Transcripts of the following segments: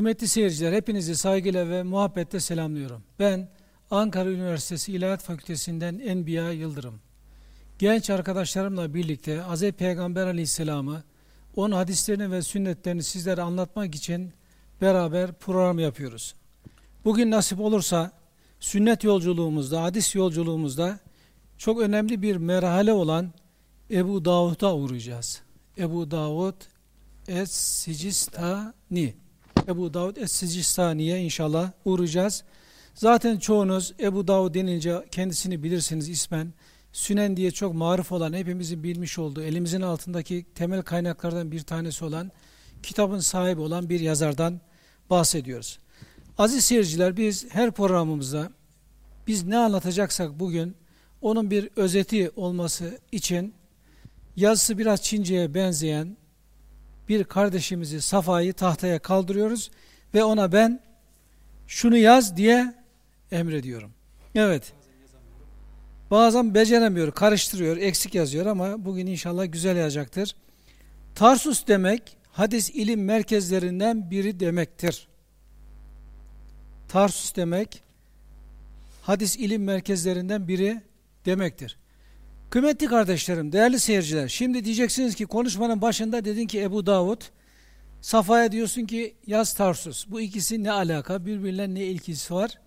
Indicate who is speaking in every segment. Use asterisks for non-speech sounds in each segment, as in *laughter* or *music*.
Speaker 1: Kıymetli seyirciler, hepinizi saygıyla ve muhabbetle selamlıyorum. Ben Ankara Üniversitesi İlahiyat Fakültesinden Enbiya Yıldırım. Genç arkadaşlarımla birlikte Hz. Peygamber Aleyhisselam'ı, onun hadislerini ve sünnetlerini sizlere anlatmak için beraber program yapıyoruz. Bugün nasip olursa sünnet yolculuğumuzda, hadis yolculuğumuzda çok önemli bir merhale olan Ebu Davud'a uğrayacağız. Ebu Davud Es-Sicistani Ebu Davud Es-Sicistani'ye inşallah uğrayacağız. Zaten çoğunuz Ebu Davud denince kendisini bilirsiniz ismen. Sünen diye çok maruf olan, hepimizin bilmiş olduğu, elimizin altındaki temel kaynaklardan bir tanesi olan, kitabın sahibi olan bir yazardan bahsediyoruz. Aziz seyirciler biz her programımızda biz ne anlatacaksak bugün onun bir özeti olması için yazısı biraz Çince'ye benzeyen bir kardeşimizi Safa'yı tahtaya kaldırıyoruz ve ona ben şunu yaz diye emrediyorum. Evet. Bazen beceremiyor, karıştırıyor, eksik yazıyor ama bugün inşallah güzel yazacaktır. Tarsus demek hadis ilim merkezlerinden biri demektir. Tarsus demek hadis ilim merkezlerinden biri demektir. Kıymetli kardeşlerim, değerli seyirciler, şimdi diyeceksiniz ki konuşmanın başında dedin ki Ebu Davud, Safa'ya diyorsun ki yaz Tarsus. Bu ikisi ne alaka, birbirine ne ilgisi var?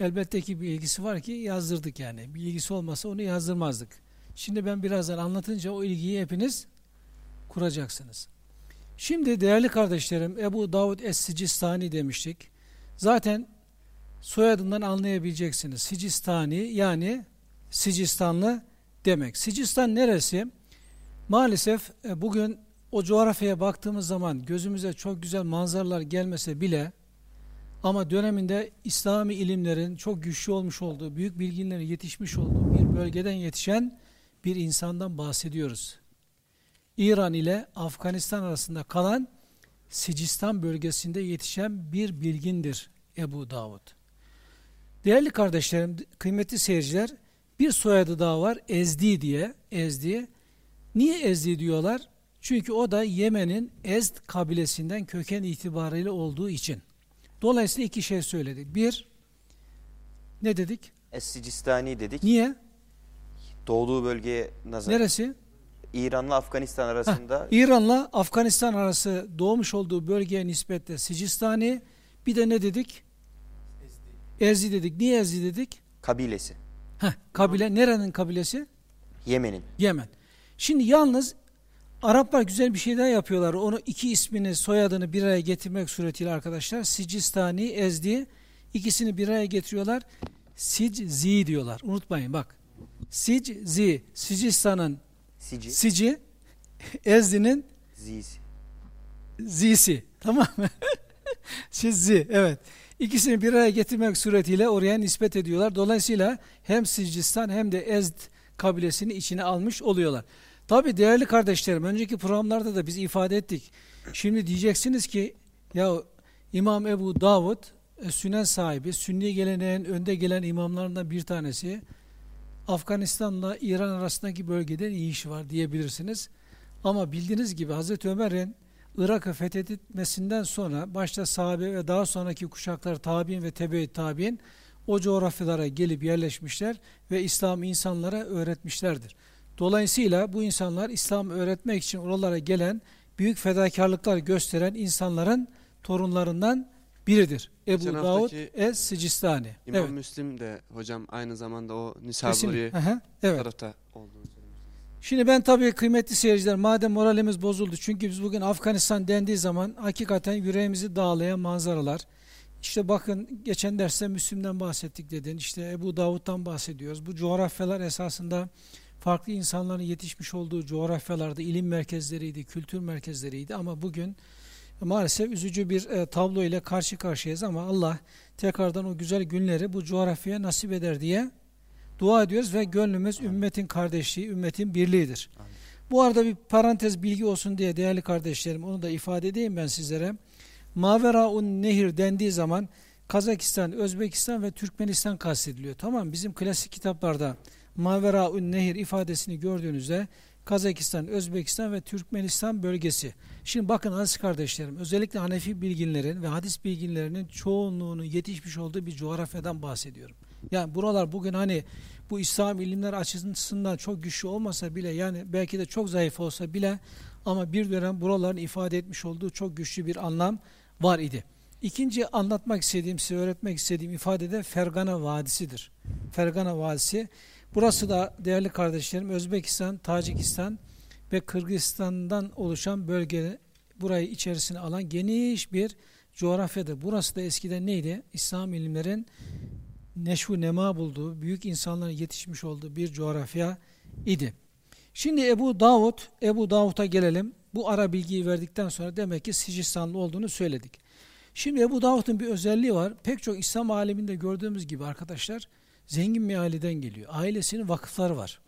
Speaker 1: Elbette ki bir ilgisi var ki yazdırdık yani. Bir ilgisi olmasa onu yazdırmazdık. Şimdi ben birazdan anlatınca o ilgiyi hepiniz kuracaksınız. Şimdi değerli kardeşlerim Ebu Davud Es-Sicistani demiştik. Zaten soyadından anlayabileceksiniz. Sicistani yani Sicistanlı demek. Sicistan neresi? Maalesef e, bugün o coğrafyaya baktığımız zaman gözümüze çok güzel manzaralar gelmese bile ama döneminde İslami ilimlerin çok güçlü olmuş olduğu, büyük bilginlerin yetişmiş olduğu bir bölgeden yetişen bir insandan bahsediyoruz. İran ile Afganistan arasında kalan Sicistan bölgesinde yetişen bir bilgindir Ebu Davud. Değerli kardeşlerim, kıymetli seyirciler, bir soyadı daha var Ezdi diye. Ezdi. Niye Ezdi diyorlar? Çünkü o da Yemen'in Ezd kabilesinden köken itibariyle olduğu için. Dolayısıyla iki şey söyledik. Bir, ne dedik?
Speaker 2: Es-Sicistani dedik.
Speaker 1: Niye?
Speaker 2: Doğduğu bölgeye nazar.
Speaker 1: Neresi?
Speaker 2: İran'la Afganistan arasında.
Speaker 1: Heh, İran'la Afganistan arası doğmuş olduğu bölgeye nispetle Sicistani. Bir de ne dedik? Ezdi. Ezdi dedik. Niye Ezdi dedik?
Speaker 2: Kabilesi.
Speaker 1: Heh, kabile. Nerenin kabilesi?
Speaker 2: Yemen'in.
Speaker 1: Yemen. Şimdi yalnız Araplar güzel bir şey daha yapıyorlar. Onu iki ismini, soyadını bir araya getirmek suretiyle arkadaşlar. Sicistani, Ezdi ikisini bir araya getiriyorlar. Siczi diyorlar. Unutmayın bak. Siczi, Sicistan'ın
Speaker 2: Sici.
Speaker 1: Sici, Ezdi'nin
Speaker 2: Zisi.
Speaker 1: Z'si. Tamam mı? *laughs* Sizzi, evet. İkisini bir araya getirmek suretiyle oraya nispet ediyorlar. Dolayısıyla hem Sicistan hem de Ezd kabilesini içine almış oluyorlar. Tabi değerli kardeşlerim, önceki programlarda da biz ifade ettik. Şimdi diyeceksiniz ki, ya İmam Ebu Davud, e, sünen sahibi, sünni geleneğin önde gelen imamlarından bir tanesi, Afganistan'la İran arasındaki bölgede iyi işi var diyebilirsiniz. Ama bildiğiniz gibi Hazreti Ömer'in Irak'ı fethetmesinden sonra başta sahabe ve daha sonraki kuşaklar tabi'in ve tebe tabi'in o coğrafyalara gelip yerleşmişler ve İslam insanlara öğretmişlerdir. Dolayısıyla bu insanlar İslam öğretmek için oralara gelen büyük fedakarlıklar gösteren insanların torunlarından biridir. Ebu
Speaker 3: Geçen
Speaker 1: Davud Es-Sicistani.
Speaker 3: İmam
Speaker 1: Evet.
Speaker 3: Müslim de hocam aynı zamanda o. Nisaburi
Speaker 1: Evet.
Speaker 3: tarafta olduğunu söylemiştiniz.
Speaker 1: Şimdi ben tabii kıymetli seyirciler madem moralimiz bozuldu çünkü biz bugün Afganistan dendiği zaman hakikaten yüreğimizi dağlayan manzaralar. İşte bakın geçen derste Müslim'den bahsettik dedin. İşte Ebu Davud'dan bahsediyoruz. Bu coğrafyalar esasında farklı insanların yetişmiş olduğu coğrafyalarda ilim merkezleriydi, kültür merkezleriydi ama bugün maalesef üzücü bir e, tablo ile karşı karşıyayız ama Allah tekrardan o güzel günleri bu coğrafyaya nasip eder diye dua ediyoruz ve gönlümüz ümmetin kardeşliği, ümmetin birliğidir. Bu arada bir parantez bilgi olsun diye değerli kardeşlerim onu da ifade edeyim ben sizlere. Maveraun Nehir dendiği zaman Kazakistan, Özbekistan ve Türkmenistan kastediliyor. Tamam bizim klasik kitaplarda Maveraun Nehir ifadesini gördüğünüzde Kazakistan, Özbekistan ve Türkmenistan bölgesi. Şimdi bakın aziz kardeşlerim, özellikle Hanefi bilginlerin ve hadis bilginlerinin çoğunluğunun yetişmiş olduğu bir coğrafyadan bahsediyorum. Yani buralar bugün hani bu İslam ilimler açısından çok güçlü olmasa bile yani belki de çok zayıf olsa bile ama bir dönem buraların ifade etmiş olduğu çok güçlü bir anlam var idi. İkinci anlatmak istediğim, size öğretmek istediğim ifade de Fergana Vadisi'dir. Fergana Vadisi. Burası da değerli kardeşlerim Özbekistan, Tacikistan ve Kırgızistan'dan oluşan bölge burayı içerisine alan geniş bir coğrafyadır. Burası da eskiden neydi? İslam ilimlerin neşvu nema bulduğu, büyük insanların yetişmiş olduğu bir coğrafya idi. Şimdi Ebu Davud, Ebu Davud'a gelelim. Bu ara bilgiyi verdikten sonra demek ki Sicistanlı olduğunu söyledik. Şimdi Ebu Davud'un bir özelliği var. Pek çok İslam aleminde gördüğümüz gibi arkadaşlar zengin bir aileden geliyor. Ailesinin vakıfları var.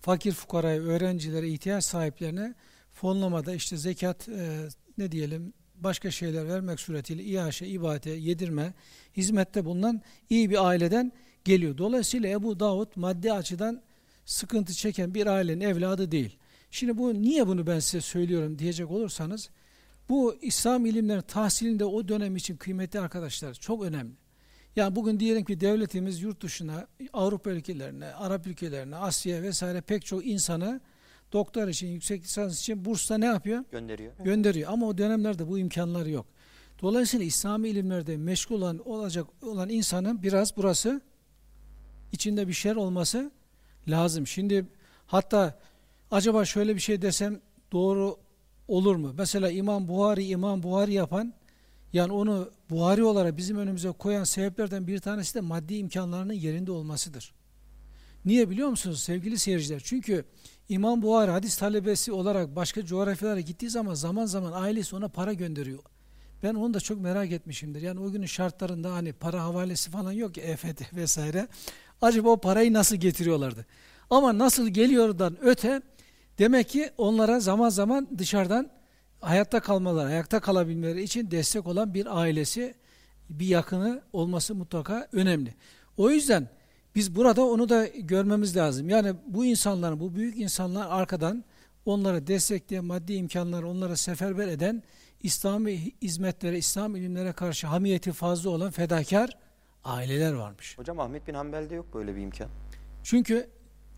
Speaker 1: Fakir fukaraya, öğrencilere, ihtiyaç sahiplerine fonlamada işte zekat e, ne diyelim başka şeyler vermek suretiyle iaşe, ibadete, yedirme, hizmette bulunan iyi bir aileden geliyor. Dolayısıyla Ebu Davud maddi açıdan sıkıntı çeken bir ailenin evladı değil. Şimdi bu niye bunu ben size söylüyorum diyecek olursanız bu İslam ilimleri tahsilinde o dönem için kıymetli arkadaşlar çok önemli. Yani bugün diyelim ki devletimiz yurt dışına, Avrupa ülkelerine, Arap ülkelerine, Asya vesaire pek çok insanı doktor için, yüksek lisans için bursla ne yapıyor?
Speaker 2: Gönderiyor.
Speaker 1: Gönderiyor. Ama o dönemlerde bu imkanları yok. Dolayısıyla İslami ilimlerde meşgul olan, olacak olan insanın biraz burası içinde bir şeyler olması lazım. Şimdi hatta acaba şöyle bir şey desem doğru olur mu? Mesela İmam Buhari, İmam Buhari yapan yani onu Buhari olarak bizim önümüze koyan sebeplerden bir tanesi de maddi imkanlarının yerinde olmasıdır. Niye biliyor musunuz sevgili seyirciler? Çünkü İmam Buhari hadis talebesi olarak başka coğrafyalara gittiği zaman zaman zaman ailesi ona para gönderiyor. Ben onu da çok merak etmişimdir. Yani o günün şartlarında hani para havalesi falan yok ya EFT *laughs* vesaire. Acaba o parayı nasıl getiriyorlardı? Ama nasıl geliyordan öte demek ki onlara zaman zaman dışarıdan hayatta kalmaları, ayakta kalabilmeleri için destek olan bir ailesi, bir yakını olması mutlaka önemli. O yüzden biz burada onu da görmemiz lazım. Yani bu insanların, bu büyük insanlar arkadan onları destekleyen maddi imkanları onlara seferber eden İslami hizmetlere, İslam ilimlere karşı hamiyeti fazla olan fedakar aileler varmış.
Speaker 2: Hocam Ahmet bin Hanbel'de yok böyle bir imkan.
Speaker 1: Çünkü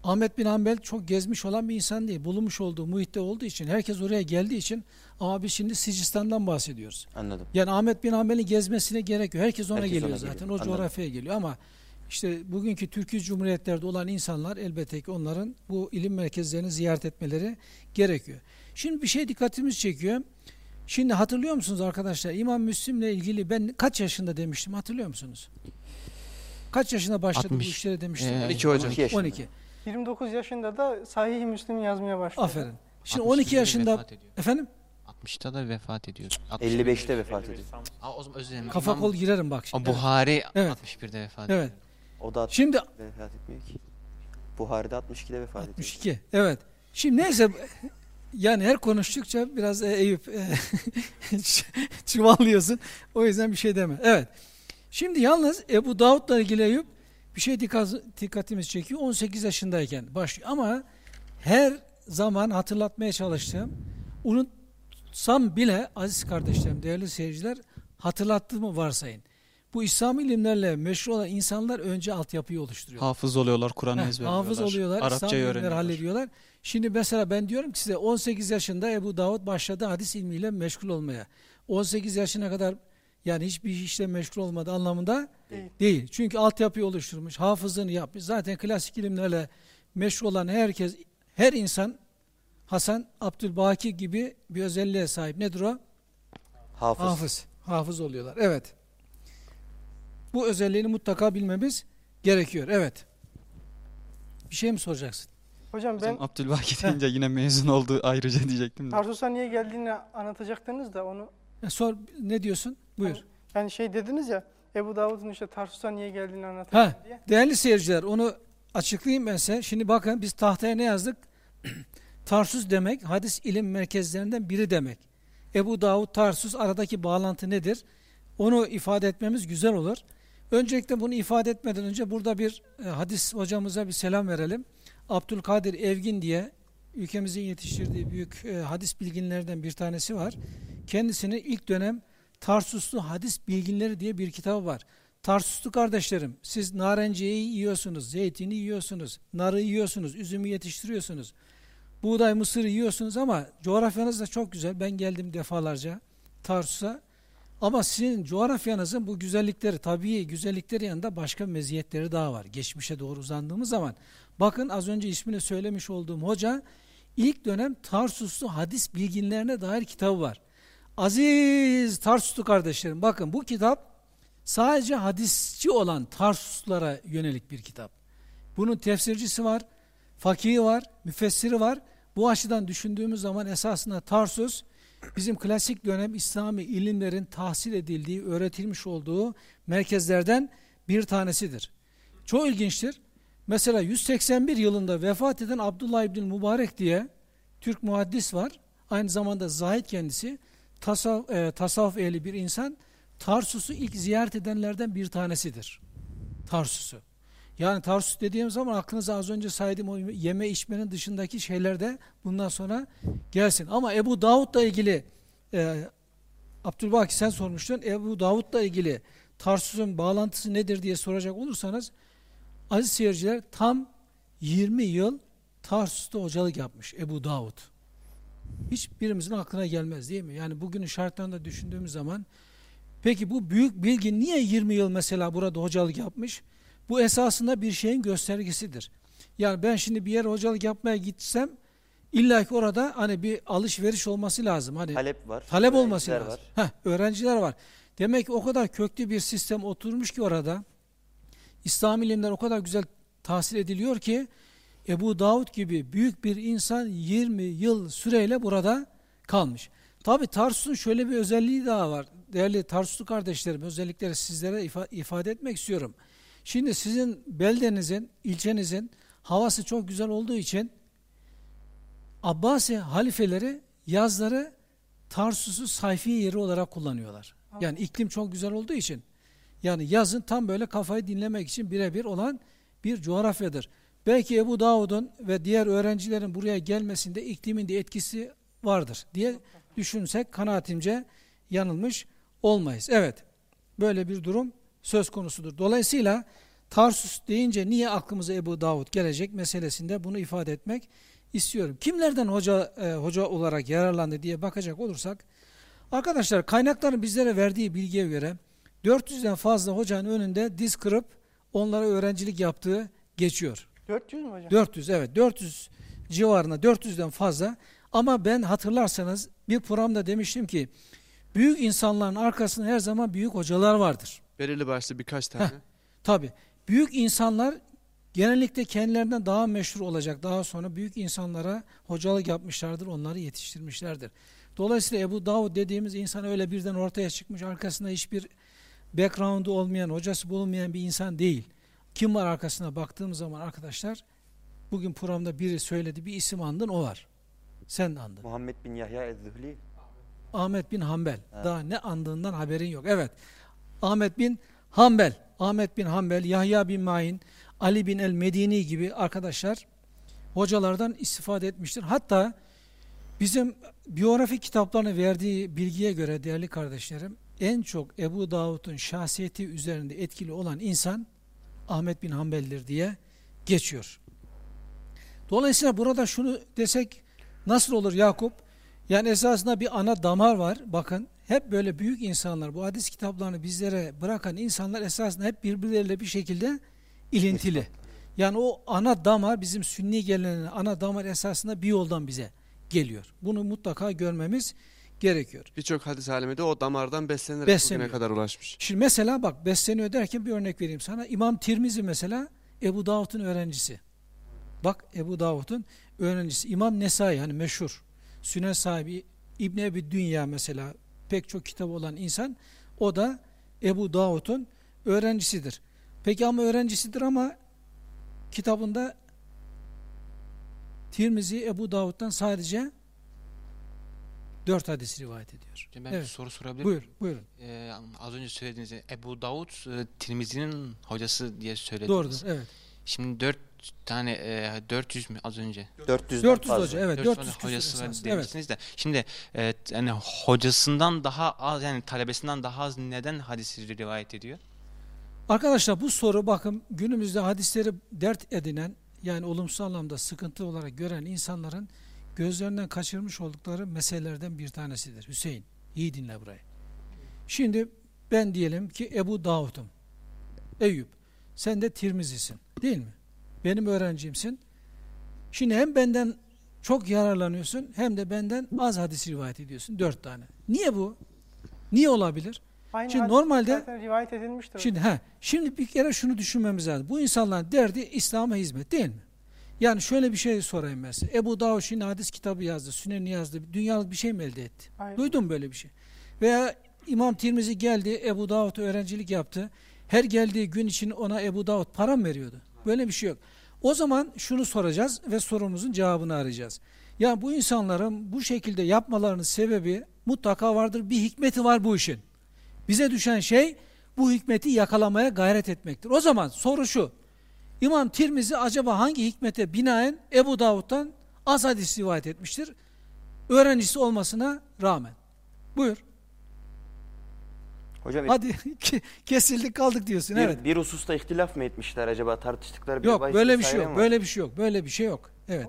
Speaker 1: Ahmet bin Hanbel çok gezmiş olan bir insan değil. Bulunmuş olduğu muhitte olduğu için, herkes oraya geldiği için ama biz şimdi Sicistan'dan bahsediyoruz.
Speaker 2: Anladım.
Speaker 1: Yani Ahmet bin Hanbel'in gezmesine gerek yok. Herkes ona
Speaker 2: Herkes
Speaker 1: geliyor
Speaker 2: ona
Speaker 1: zaten.
Speaker 2: geliyor.
Speaker 1: O
Speaker 2: Anladım.
Speaker 1: coğrafyaya geliyor ama işte bugünkü Türkiye Cumhuriyetlerde olan insanlar elbette ki onların bu ilim merkezlerini ziyaret etmeleri gerekiyor. Şimdi bir şey dikkatimizi çekiyor. Şimdi hatırlıyor musunuz arkadaşlar? İmam Müslim'le ilgili ben kaç yaşında demiştim hatırlıyor musunuz? Kaç yaşında başladı bu
Speaker 4: 60.
Speaker 1: işlere demiştim?
Speaker 4: Ee,
Speaker 3: 12 hocam.
Speaker 2: 12 yaşında.
Speaker 1: 12.
Speaker 5: 29 yaşında da Sahih-i Müslim'i yazmaya başladı.
Speaker 1: Aferin. Şimdi
Speaker 4: 60'da
Speaker 1: 12
Speaker 4: da
Speaker 1: yaşında
Speaker 4: ediyor.
Speaker 1: efendim
Speaker 4: 60'ta da vefat ediyor.
Speaker 2: 55'te vefat ediyor.
Speaker 4: Aa, o zaman özür dilerim.
Speaker 1: kafa
Speaker 4: İmam-
Speaker 1: kol girerim bak.
Speaker 4: O
Speaker 1: Şimdi.
Speaker 4: Buhari
Speaker 1: Evet.
Speaker 4: 61'de vefat ediyor.
Speaker 1: Evet.
Speaker 2: O da
Speaker 1: Şimdi
Speaker 2: vefat etmiyor ki. Buhari'de 62'de vefat ediyor.
Speaker 1: 62. Evet. Şimdi neyse yani her konuştukça biraz e, Eyüp e, *laughs* çuvallıyorsun. O yüzden bir şey deme. Evet. Şimdi yalnız Ebu Davud'la ilgili Eyüp bir şey dikkat, dikkatimizi çekiyor. 18 yaşındayken başlıyor. Ama her zaman hatırlatmaya çalıştığım unutsam bile aziz kardeşlerim, değerli seyirciler hatırlattığımı varsayın. Bu İslam ilimlerle meşhur olan insanlar önce altyapıyı oluşturuyor.
Speaker 6: Hafız oluyorlar, Kur'an
Speaker 1: Heh,
Speaker 6: ezberliyorlar.
Speaker 1: Hafız oluyorlar, ilimleri
Speaker 6: öğreniyorlar.
Speaker 1: hallediyorlar. Şimdi mesela ben diyorum ki size 18 yaşında Ebu Davud başladı hadis ilmiyle meşgul olmaya. 18 yaşına kadar yani hiçbir işle meşgul olmadı anlamında
Speaker 5: Değil.
Speaker 1: değil. Çünkü altyapıyı oluşturmuş, hafızlığını yapmış. Zaten klasik ilimlerle meşgul olan herkes, her insan Hasan Abdülbaki gibi bir özelliğe sahip. Nedir o?
Speaker 2: Hafız.
Speaker 1: Hafız. Hafız oluyorlar. Evet. Bu özelliğini mutlaka bilmemiz gerekiyor. Evet. Bir şey mi soracaksın?
Speaker 5: Hocam ben
Speaker 6: Abdülbaki deyince yine mezun oldu ayrıca diyecektim de.
Speaker 5: Tarsus'a niye geldiğini anlatacaktınız da onu
Speaker 1: E, sor ne diyorsun? Buyur.
Speaker 5: yani şey dediniz ya Ebu Davud'un işte Tarsus'a niye geldiğini anlatacak
Speaker 1: Ha,
Speaker 5: diye.
Speaker 1: değerli seyirciler onu açıklayayım ben size. Şimdi bakın biz tahtaya ne yazdık? *clears throat* Tarsus demek hadis ilim merkezlerinden biri demek. Ebu Davud Tarsus aradaki bağlantı nedir? Onu ifade etmemiz güzel olur. Öncelikle bunu ifade etmeden önce burada bir e, hadis hocamıza bir selam verelim. Abdülkadir Evgin diye ülkemizin yetiştirdiği büyük e, hadis bilginlerden bir tanesi var. Kendisinin ilk dönem Tarsuslu Hadis Bilginleri diye bir kitabı var. Tarsuslu kardeşlerim, siz narenciyeyi yiyorsunuz, zeytini yiyorsunuz, narı yiyorsunuz, üzümü yetiştiriyorsunuz. Buğday, mısır yiyorsunuz ama coğrafyanız da çok güzel. Ben geldim defalarca Tarsus'a. Ama sizin coğrafyanızın bu güzellikleri, tabii güzellikleri yanında başka meziyetleri daha var. Geçmişe doğru uzandığımız zaman. Bakın az önce ismini söylemiş olduğum hoca ilk dönem Tarsuslu hadis bilginlerine dair kitabı var. Aziz Tarsuslu kardeşlerim bakın bu kitap sadece hadisçi olan Tarsuslara yönelik bir kitap. Bunun tefsircisi var, fakihi var, müfessiri var. Bu açıdan düşündüğümüz zaman esasında Tarsus bizim klasik dönem İslami ilimlerin tahsil edildiği, öğretilmiş olduğu merkezlerden bir tanesidir. Çok ilginçtir. Mesela 181 yılında vefat eden Abdullah İbni Mübarek diye Türk muhaddis var. Aynı zamanda zahid kendisi. Tasavvuf, e, tasavvuf ehli bir insan. Tarsus'u ilk ziyaret edenlerden bir tanesidir. Tarsus'u. Yani Tarsus dediğim zaman aklınıza az önce saydığım o yeme içmenin dışındaki şeyler de bundan sonra gelsin. Ama Ebu Davud'la ilgili e, Abdülbaki sen sormuştun. Ebu Davud'la ilgili Tarsus'un bağlantısı nedir diye soracak olursanız aziz seyirciler tam 20 yıl Tarsus'ta hocalık yapmış Ebu Davud. Hiçbirimizin aklına gelmez değil mi? Yani bugünün şartlarında düşündüğümüz zaman peki bu büyük bilgi niye 20 yıl mesela burada hocalık yapmış? Bu esasında bir şeyin göstergesidir. Yani ben şimdi bir yere hocalık yapmaya gitsem illa ki orada hani bir alışveriş olması lazım. Hani
Speaker 2: Talep var.
Speaker 1: talep olması lazım.
Speaker 2: Var.
Speaker 1: Heh, öğrenciler var. Demek ki o kadar köklü bir sistem oturmuş ki orada. İslam ilimler o kadar güzel tahsil ediliyor ki Ebu Davud gibi büyük bir insan 20 yıl süreyle burada kalmış. Tabi Tarsus'un şöyle bir özelliği daha var. Değerli Tarsuslu kardeşlerim özellikleri sizlere ifa ifade etmek istiyorum. Şimdi sizin beldenizin, ilçenizin havası çok güzel olduğu için Abbasi halifeleri yazları Tarsus'u sayfi yeri olarak kullanıyorlar. Yani iklim çok güzel olduğu için. Yani yazın tam böyle kafayı dinlemek için birebir olan bir coğrafyadır. Belki Ebu Davud'un ve diğer öğrencilerin buraya gelmesinde iklimin de etkisi vardır diye düşünsek kanaatimce yanılmış olmayız. Evet, böyle bir durum söz konusudur. Dolayısıyla Tarsus deyince niye aklımıza Ebu Davud gelecek meselesinde bunu ifade etmek istiyorum. Kimlerden hoca e, hoca olarak yararlandı diye bakacak olursak arkadaşlar kaynakların bizlere verdiği bilgiye göre 400'den fazla hocanın önünde diz kırıp onlara öğrencilik yaptığı geçiyor.
Speaker 5: 400 mü hocam?
Speaker 1: 400 evet 400 civarında 400'den fazla ama ben hatırlarsanız bir programda demiştim ki büyük insanların arkasında her zaman büyük hocalar vardır.
Speaker 3: Belirli başlı birkaç tane.
Speaker 1: Tabi büyük insanlar genellikle kendilerinden daha meşhur olacak. Daha sonra büyük insanlara hocalık yapmışlardır, onları yetiştirmişlerdir. Dolayısıyla Ebu Davud dediğimiz insan öyle birden ortaya çıkmış, arkasında hiçbir background'u olmayan, hocası bulunmayan bir insan değil. Kim var arkasına baktığımız zaman arkadaşlar, bugün programda biri söyledi, bir isim andın, o var. Sen de andın.
Speaker 2: Muhammed bin Yahya Ez-Zühli.
Speaker 1: Ahmet bin Hanbel.
Speaker 2: Evet.
Speaker 1: Daha ne andığından haberin yok. Evet. Ahmet bin Hanbel. Ahmet bin Hanbel, Yahya bin Ma'in, Ali bin el-Medini gibi arkadaşlar hocalardan istifade etmiştir. Hatta bizim biyografi kitaplarına verdiği bilgiye göre değerli kardeşlerim en çok Ebu Davud'un şahsiyeti üzerinde etkili olan insan Ahmet bin Hanbel'dir diye geçiyor. Dolayısıyla burada şunu desek nasıl olur Yakup? Yani esasında bir ana damar var. Bakın hep böyle büyük insanlar bu hadis kitaplarını bizlere bırakan insanlar esasında hep birbirleriyle bir şekilde ilintili. Yani o ana damar bizim sünni geleneğin ana damar esasında bir yoldan bize geliyor. Bunu mutlaka görmemiz gerekiyor.
Speaker 3: Birçok hadis alemi de o damardan beslenerek
Speaker 1: Besleniyor.
Speaker 3: bugüne kadar ulaşmış.
Speaker 1: Şimdi mesela bak besleniyor derken bir örnek vereyim sana. İmam Tirmizi mesela Ebu Davud'un öğrencisi. Bak Ebu Davud'un öğrencisi. İmam Nesai hani meşhur. Sünen sahibi İbn Ebi Dünya mesela pek çok kitabı olan insan o da Ebu Davud'un öğrencisidir. Peki ama öğrencisidir ama kitabında Tirmizi Ebu Davud'dan sadece dört hadis rivayet ediyor.
Speaker 4: Ben bir
Speaker 1: Evet.
Speaker 4: soru sorabilir
Speaker 1: Buyur,
Speaker 4: miyim?
Speaker 1: buyurun.
Speaker 4: Ee, az önce söylediğiniz Ebu Davud e, Tirmizi'nin hocası diye söylediniz.
Speaker 1: Doğrudur, evet.
Speaker 4: Şimdi 4 tane e, 400 mü az önce?
Speaker 2: 400'den
Speaker 1: 400
Speaker 2: fazla.
Speaker 1: hoca evet
Speaker 4: 400
Speaker 1: 400
Speaker 4: tane hocası var
Speaker 1: hocası evet.
Speaker 4: de. Şimdi e, yani hocasından daha az yani talebesinden daha az neden hadisi rivayet ediyor?
Speaker 1: Arkadaşlar bu soru bakın günümüzde hadisleri dert edinen yani olumsuz anlamda sıkıntı olarak gören insanların gözlerinden kaçırmış oldukları meselelerden bir tanesidir. Hüseyin iyi dinle burayı. Şimdi ben diyelim ki Ebu Davud'um. Eyüp sen de Tirmizisin değil mi? Benim öğrencimsin. Şimdi hem benden çok yararlanıyorsun hem de benden az hadis rivayet ediyorsun. Dört tane. Niye bu? Niye olabilir?
Speaker 5: Aynı
Speaker 1: Şimdi normalde-
Speaker 5: rivayet edilmiştir.
Speaker 1: Şimdi ha, şimdi bir kere şunu düşünmemiz lazım. Bu insanların derdi İslam'a hizmet değil mi? Yani şöyle bir şey sorayım size. Ebu Davud şimdi hadis kitabı yazdı, Süneni yazdı. Dünyalık bir şey mi elde etti?
Speaker 5: Aynen.
Speaker 1: Duydun böyle bir şey? Veya İmam Tirmizi geldi, Ebu Davud öğrencilik yaptı. Her geldiği gün için ona Ebu Davud para mı veriyordu? Böyle bir şey yok. O zaman şunu soracağız ve sorumuzun cevabını arayacağız. Ya bu insanların bu şekilde yapmalarının sebebi mutlaka vardır. Bir hikmeti var bu işin. Bize düşen şey bu hikmeti yakalamaya gayret etmektir. O zaman soru şu. İmam Tirmizi acaba hangi hikmete binaen Ebu Davud'dan az hadis rivayet etmiştir? Öğrencisi olmasına rağmen. Buyur.
Speaker 2: Hocam
Speaker 1: Hadi *laughs* ke- kesildik kaldık diyorsun.
Speaker 2: bir,
Speaker 1: Evet.
Speaker 2: bir hususta ihtilaf mı etmişler acaba tartıştıkları bir
Speaker 1: Yok böyle bir şey yok.
Speaker 2: var?
Speaker 1: Böyle bir şey yok. Böyle bir şey yok. Evet.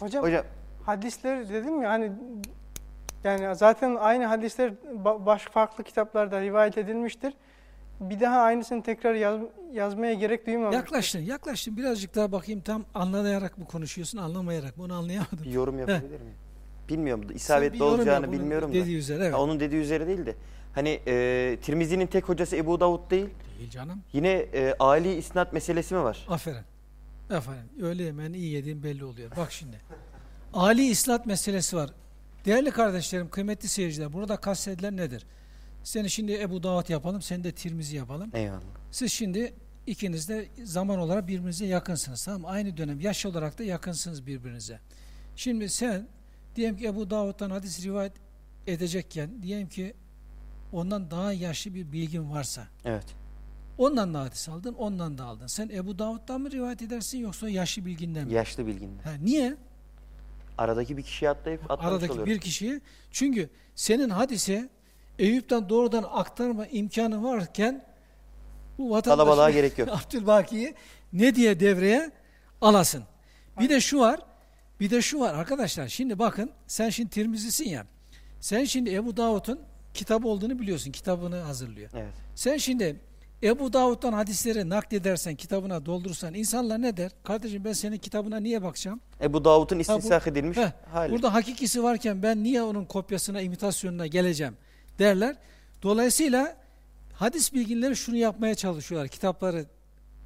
Speaker 5: Hocam,
Speaker 2: Hocam
Speaker 5: hadisler dedim ya hani yani zaten aynı hadisler ba- baş farklı kitaplarda rivayet edilmiştir. Bir daha aynısını tekrar yaz- yazmaya gerek duymamıştır.
Speaker 1: Yaklaştın, yaklaştın. Birazcık daha bakayım tam anlayarak mı konuşuyorsun, anlamayarak mı? Onu anlayamadım.
Speaker 2: bir yorum yapabilir miyim? Bilmiyorum isabetli olacağını
Speaker 1: onun
Speaker 2: bilmiyorum da.
Speaker 1: Dediği üzere evet.
Speaker 2: Ha, onun dediği üzere değil de. Hani e, Tirmizi'nin tek hocası Ebu Davud değil.
Speaker 1: Değil canım.
Speaker 2: Yine e, Ali isnat meselesi mi var?
Speaker 1: Aferin. Aferin. Öyle hemen iyi yediğim belli oluyor. Bak şimdi. Ali islat meselesi var. Değerli kardeşlerim, kıymetli seyirciler, burada kastedilen nedir? Seni şimdi Ebu Davud yapalım, seni de Tirmizi yapalım.
Speaker 2: Eyvallah.
Speaker 1: Siz şimdi ikiniz de zaman olarak birbirinize yakınsınız. Tamam mı? Aynı dönem, yaş olarak da yakınsınız birbirinize. Şimdi sen diyelim ki Ebu Davud'dan hadis rivayet edecekken diyelim ki ondan daha yaşlı bir bilgin varsa
Speaker 2: Evet.
Speaker 1: ondan da hadis aldın, ondan da aldın. Sen Ebu Davud'dan mı rivayet edersin yoksa yaşlı bilginden mi?
Speaker 2: Yaşlı bilginde.
Speaker 1: Ha, niye?
Speaker 2: Aradaki bir kişiyi atlayıp atlamış
Speaker 1: Aradaki
Speaker 2: oluyorum.
Speaker 1: bir kişiyi. Çünkü senin hadise Eyüp'ten doğrudan aktarma imkanı varken bu
Speaker 2: Kalabalığa
Speaker 1: vatandaşı *laughs*
Speaker 2: gerek yok.
Speaker 1: Abdülbaki'yi ne diye devreye alasın. Bir de şu var. Bir de şu var arkadaşlar. Şimdi bakın sen şimdi Tirmizisin ya. Sen şimdi Ebu Davud'un kitabı olduğunu biliyorsun. Kitabını hazırlıyor.
Speaker 2: Evet.
Speaker 1: Sen şimdi Ebu Davud'dan hadisleri nakledersen, kitabına doldurursan insanlar ne der? Kardeşim ben senin kitabına niye bakacağım?
Speaker 2: Ebu Davud'un istinsak edilmiş
Speaker 1: Heh,
Speaker 2: hali.
Speaker 1: Burada hakikisi varken ben niye onun kopyasına, imitasyonuna geleceğim derler. Dolayısıyla hadis bilginleri şunu yapmaya çalışıyorlar. Kitapları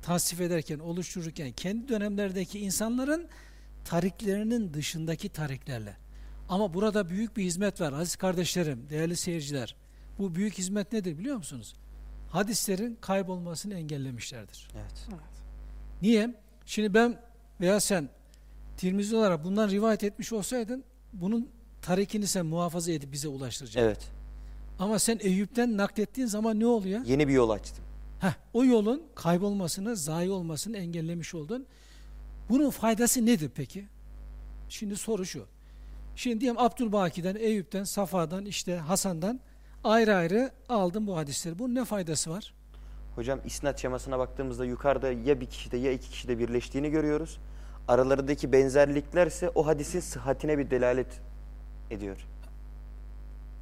Speaker 1: tasnif ederken, oluştururken kendi dönemlerdeki insanların tariklerinin dışındaki tariklerle. Ama burada büyük bir hizmet var aziz kardeşlerim, değerli seyirciler. Bu büyük hizmet nedir biliyor musunuz? Hadislerin kaybolmasını engellemişlerdir.
Speaker 2: Evet.
Speaker 1: Niye? Şimdi ben veya sen Tirmizi olarak bundan rivayet etmiş olsaydın bunun tarikini sen muhafaza edip bize ulaştıracaksın.
Speaker 2: Evet.
Speaker 1: Ama sen Eyüp'ten naklettiğin zaman ne oluyor?
Speaker 2: Yeni bir yol açtım.
Speaker 1: Heh, o yolun kaybolmasını, zayi olmasını engellemiş oldun. Bunun faydası nedir peki? Şimdi soru şu. Şimdi diyelim Abdülbaki'den, Eyüp'ten, Safa'dan, işte Hasan'dan ayrı ayrı aldım bu hadisleri. Bunun ne faydası var?
Speaker 2: Hocam isnat şemasına baktığımızda yukarıda ya bir kişide ya iki kişide birleştiğini görüyoruz. Aralarındaki benzerliklerse o hadisin sıhhatine bir delalet ediyor.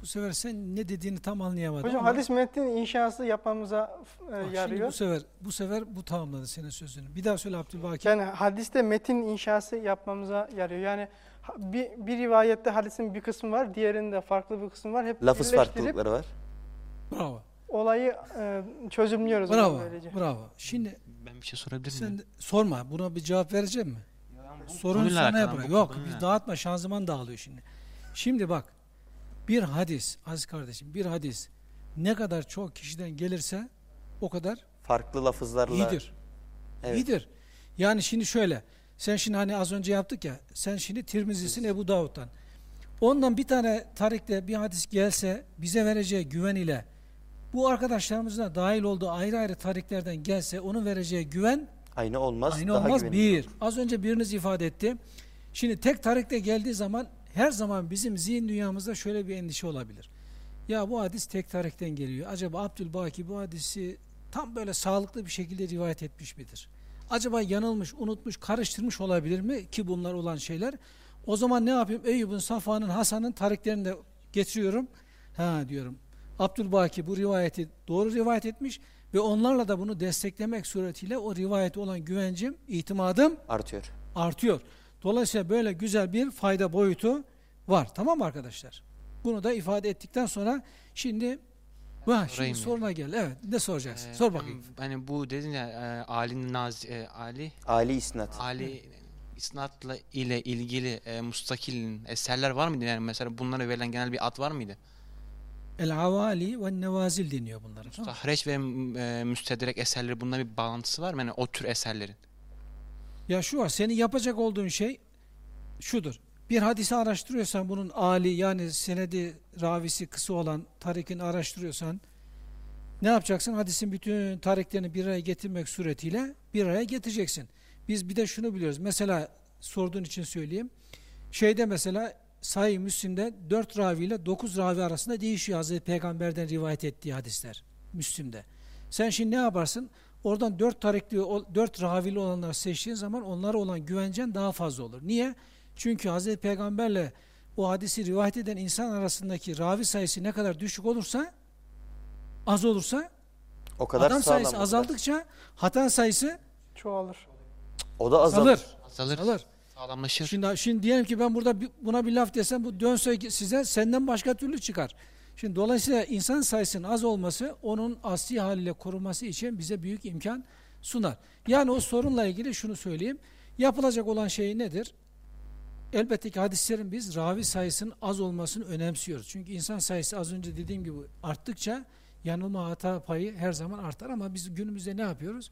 Speaker 1: Bu sefer sen ne dediğini tam anlayamadım.
Speaker 5: Hocam
Speaker 1: ama-
Speaker 5: hadis metnin inşası yapmamıza e,
Speaker 1: Bak şimdi
Speaker 5: yarıyor.
Speaker 1: bu sefer bu sefer bu tamamladı senin sözünü. Bir daha söyle Abdülbaki.
Speaker 5: Yani hadiste metin inşası yapmamıza yarıyor. Yani bir, bir rivayette hadisin bir kısmı var, diğerinde farklı bir kısmı var. Hep
Speaker 2: Lafız farklılıkları var.
Speaker 1: Bravo.
Speaker 5: olayı e, çözümlüyoruz.
Speaker 1: Bravo.
Speaker 5: böylece.
Speaker 1: Bravo. Şimdi
Speaker 4: Ben bir şey sorabilir miyim?
Speaker 1: sen de, sorma. Buna bir cevap verecek mi? Sorun sana bırak. Yok,
Speaker 4: konuyla.
Speaker 1: dağıtma. Şanzıman dağılıyor şimdi. Şimdi bak. Bir hadis, aziz kardeşim, bir hadis ne kadar çok kişiden gelirse o kadar
Speaker 2: Farklı lafızlarla.
Speaker 1: iyidir.
Speaker 2: Evet.
Speaker 1: İyidir. Yani şimdi şöyle. Sen şimdi hani az önce yaptık ya. Sen şimdi Tirmizi'sin Ebu Davud'dan. Ondan bir tane tarikte bir hadis gelse bize vereceği güven ile bu arkadaşlarımızın da dahil olduğu ayrı ayrı tariklerden gelse onun vereceği güven
Speaker 2: Aynı olmaz.
Speaker 1: Aynı
Speaker 2: daha
Speaker 1: olmaz. Bir. Az önce biriniz ifade etti. Şimdi tek tarikte geldiği zaman her zaman bizim zihin dünyamızda şöyle bir endişe olabilir. Ya bu hadis tek tarikten geliyor. Acaba Abdülbaki bu hadisi tam böyle sağlıklı bir şekilde rivayet etmiş midir? Acaba yanılmış, unutmuş, karıştırmış olabilir mi ki bunlar olan şeyler? O zaman ne yapayım? Eyyub'un, Safa'nın, Hasan'ın tariklerini de getiriyorum. Ha diyorum. Abdülbaki bu rivayeti doğru rivayet etmiş ve onlarla da bunu desteklemek suretiyle o rivayete olan güvencim, itimadım
Speaker 2: Artıyor.
Speaker 1: artıyor. Dolayısıyla böyle güzel bir fayda boyutu var. Tamam mı arkadaşlar? Bunu da ifade ettikten sonra şimdi ha, şimdi soruna gel. Evet. Ne soracaksın?
Speaker 4: Ee,
Speaker 1: Sor bakayım.
Speaker 4: Hani bu dedin ya e, Ali Naz e, Ali
Speaker 2: Ali isnat.
Speaker 4: Ali isnatla ile ilgili e, mustakil eserler var mıydı? Yani mesela bunlara verilen genel bir ad var mıydı?
Speaker 1: El avali ve nevazil deniyor mı?
Speaker 4: Tahreç ve e, müstedrek eserleri bununla bir bağlantısı var mı? Yani o tür eserlerin.
Speaker 1: Ya şu var. Senin yapacak olduğun şey şudur. Bir hadisi araştırıyorsan bunun ali yani senedi ravisi kısa olan tarikini araştırıyorsan ne yapacaksın? Hadisin bütün tariklerini bir araya getirmek suretiyle bir araya getireceksin. Biz bir de şunu biliyoruz. Mesela sorduğun için söyleyeyim. Şeyde mesela Sahih Müslim'de 4 ravi ile 9 ravi arasında değişiyor Hazreti Peygamber'den rivayet ettiği hadisler Müslim'de. Sen şimdi ne yaparsın? Oradan 4 tarikli, 4 ravili olanları seçtiğin zaman onlara olan güvencen daha fazla olur. Niye? Çünkü Hazreti Peygamberle o hadisi rivayet eden insan arasındaki ravi sayısı ne kadar düşük olursa az olursa
Speaker 2: O kadar
Speaker 1: adam sayısı
Speaker 2: kadar.
Speaker 1: azaldıkça hata sayısı
Speaker 5: Çoğalır.
Speaker 2: O da azalır.
Speaker 1: azalır.
Speaker 4: Azalır,
Speaker 1: azalır.
Speaker 4: sağlamlaşır.
Speaker 1: Şimdi, şimdi diyelim ki ben burada buna bir laf desem bu dönse size senden başka türlü çıkar. Şimdi dolayısıyla insan sayısının az olması onun asli haliyle korunması için bize büyük imkan sunar. Yani o sorunla ilgili şunu söyleyeyim. Yapılacak olan şey nedir? Elbette ki hadislerin biz ravi sayısının az olmasını önemsiyoruz. Çünkü insan sayısı az önce dediğim gibi arttıkça yanılma hata payı her zaman artar ama biz günümüzde ne yapıyoruz?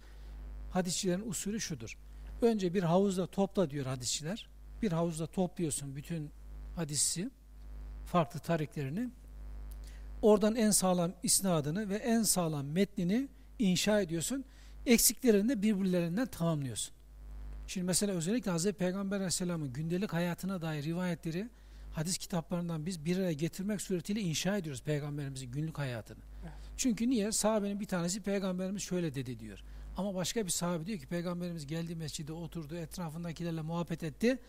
Speaker 1: Hadisçilerin usulü şudur. Önce bir havuzda topla diyor hadisçiler. Bir havuzda topluyorsun bütün hadisi, farklı tariklerini. Oradan en sağlam isnadını ve en sağlam metnini inşa ediyorsun. Eksiklerini de birbirlerinden tamamlıyorsun. Şimdi mesela özellikle Hz. Peygamber Aleyhisselam'ın gündelik hayatına dair rivayetleri hadis kitaplarından biz bir araya getirmek suretiyle inşa ediyoruz Peygamberimizin günlük hayatını. Çünkü niye? Sahabenin bir tanesi Peygamberimiz şöyle dedi diyor. Ama başka bir sahabe diyor ki Peygamberimiz geldi mescide oturdu etrafındakilerle muhabbet etti.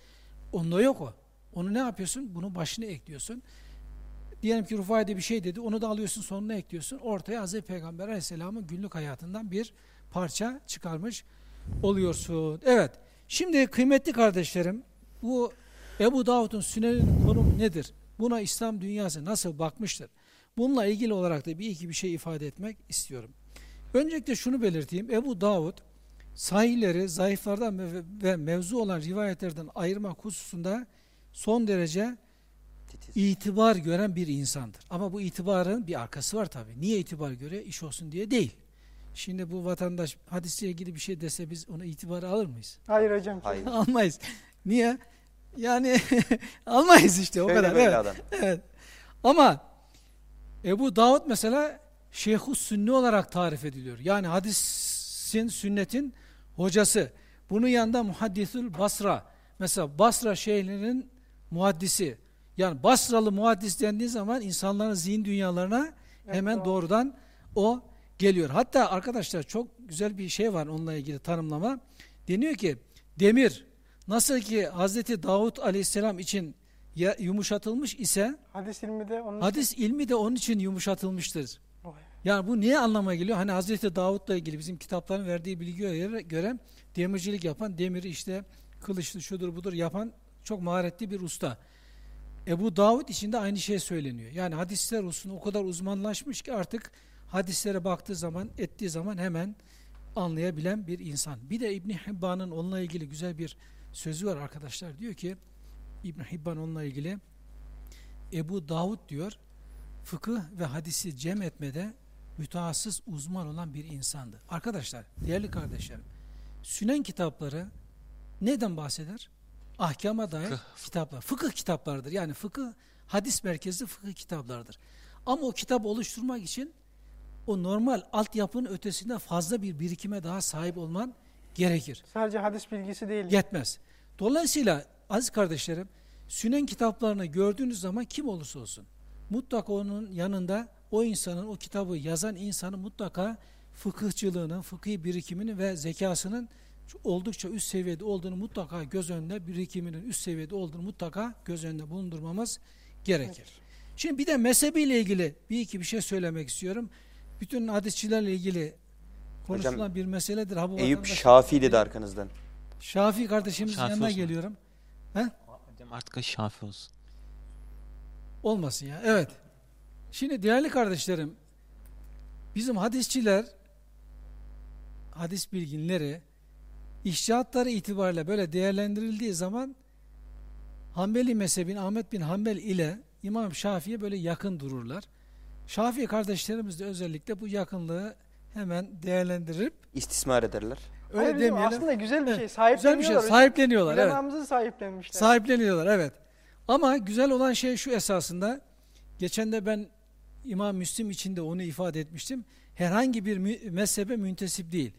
Speaker 1: Onda yok o. Onu ne yapıyorsun? Bunun başına ekliyorsun. Diyelim ki Rufai'de bir şey dedi. Onu da alıyorsun sonuna ekliyorsun. Ortaya Hz. Peygamber Aleyhisselam'ın günlük hayatından bir parça çıkarmış oluyorsun. Evet. Şimdi kıymetli kardeşlerim bu Ebu Davud'un sünnenin konumu nedir? Buna İslam dünyası nasıl bakmıştır? Bununla ilgili olarak da bir iki bir şey ifade etmek istiyorum. Öncelikle şunu belirteyim. Ebu Davud sahihleri zayıflardan ve, mevzu olan rivayetlerden ayırmak hususunda son derece
Speaker 2: Titiz.
Speaker 1: itibar gören bir insandır. Ama bu itibarın bir arkası var tabi. Niye itibar görüyor? İş olsun diye değil. Şimdi bu vatandaş hadisle ilgili bir şey dese biz onu itibara alır mıyız?
Speaker 5: Hayır hocam.
Speaker 2: Hayır.
Speaker 1: Almayız. Niye? Yani *laughs* almayız işte o
Speaker 2: Şöyle
Speaker 1: kadar. Evet.
Speaker 2: adam.
Speaker 1: Evet. Ama Ebu Davud mesela Şeyhus Sünni olarak tarif ediliyor. Yani hadisin, sünnetin hocası. Bunun yanında Muhaddisül Basra. Mesela Basra şehrinin muhaddisi. Yani Basralı muhaddis dendiği zaman insanların zihin dünyalarına hemen
Speaker 5: doğru.
Speaker 1: doğrudan o geliyor. Hatta arkadaşlar çok güzel bir şey var onunla ilgili tanımlama. Deniyor ki demir nasıl ki Hazreti Davut Aleyhisselam için ya- yumuşatılmış ise
Speaker 5: Hadis ilmi de onun
Speaker 1: Hadis ilmi de onun için yumuşatılmıştır. Yani bu niye anlama geliyor? Hani Hazreti Davut'la ilgili bizim kitapların verdiği bilgiye göre, göre demircilik yapan, demiri işte kılıçlı şudur budur yapan çok maharetli bir usta. Ebu Davud için de aynı şey söyleniyor. Yani hadisler hususunda o kadar uzmanlaşmış ki artık hadislere baktığı zaman, ettiği zaman hemen anlayabilen bir insan. Bir de İbn Hibban'ın onunla ilgili güzel bir sözü var arkadaşlar. Diyor ki İbn Hibban onunla ilgili Ebu Davud diyor fıkıh ve hadisi cem etmede mütehassıs uzman olan bir insandı. Arkadaşlar, değerli kardeşlerim, Sünen kitapları neden bahseder? Ahkama dair
Speaker 4: Fıkıh.
Speaker 1: kitaplar. Fıkıh kitaplarıdır. Yani fıkıh, hadis merkezli fıkıh kitaplardır. Ama o kitap oluşturmak için o normal altyapının ötesinde fazla bir birikime daha sahip olman gerekir.
Speaker 5: Sadece hadis bilgisi değil.
Speaker 1: Yetmez. Dolayısıyla aziz kardeşlerim, Sünen kitaplarını gördüğünüz zaman kim olursa olsun, mutlaka onun yanında o insanın, o kitabı yazan insanın mutlaka fıkıhçılığının, fıkhi birikiminin ve zekasının oldukça üst seviyede olduğunu mutlaka göz önünde, birikiminin üst seviyede olduğunu mutlaka göz önünde bulundurmamız gerekir. Şimdi bir de mezhebiyle ilgili bir iki bir şey söylemek istiyorum. Bütün hadisçilerle ilgili konuşulan
Speaker 2: Hocam,
Speaker 1: bir meseledir. Ha, bu
Speaker 2: Eyüp
Speaker 1: vatandaş-
Speaker 2: Şafii dedi arkanızdan.
Speaker 1: Şafii kardeşimizin
Speaker 4: Şafii
Speaker 1: yanına
Speaker 4: olsun.
Speaker 1: geliyorum.
Speaker 4: Hocam artık şafi olsun.
Speaker 1: Olmasın ya. Evet. Şimdi değerli kardeşlerim, bizim hadisçiler, hadis bilginleri, iştihatları itibariyle böyle değerlendirildiği zaman Hanbeli mezhebin Ahmet bin Hanbel ile İmam Şafii'ye böyle yakın dururlar. Şafii kardeşlerimiz de özellikle bu yakınlığı hemen değerlendirip
Speaker 2: İstismar ederler.
Speaker 1: öyle
Speaker 5: Hayır,
Speaker 1: demeyelim.
Speaker 5: Aslında güzel bir şey.
Speaker 1: Güzel bir şey.
Speaker 5: Sahipleniyorlar.
Speaker 1: Sahipleniyorlar. Evet.
Speaker 5: Sahiplenmişler.
Speaker 1: Sahipleniyorlar evet. Ama güzel olan şey şu esasında. Geçen de ben İmam Müslim içinde onu ifade etmiştim. Herhangi bir mezhebe müntesip değil.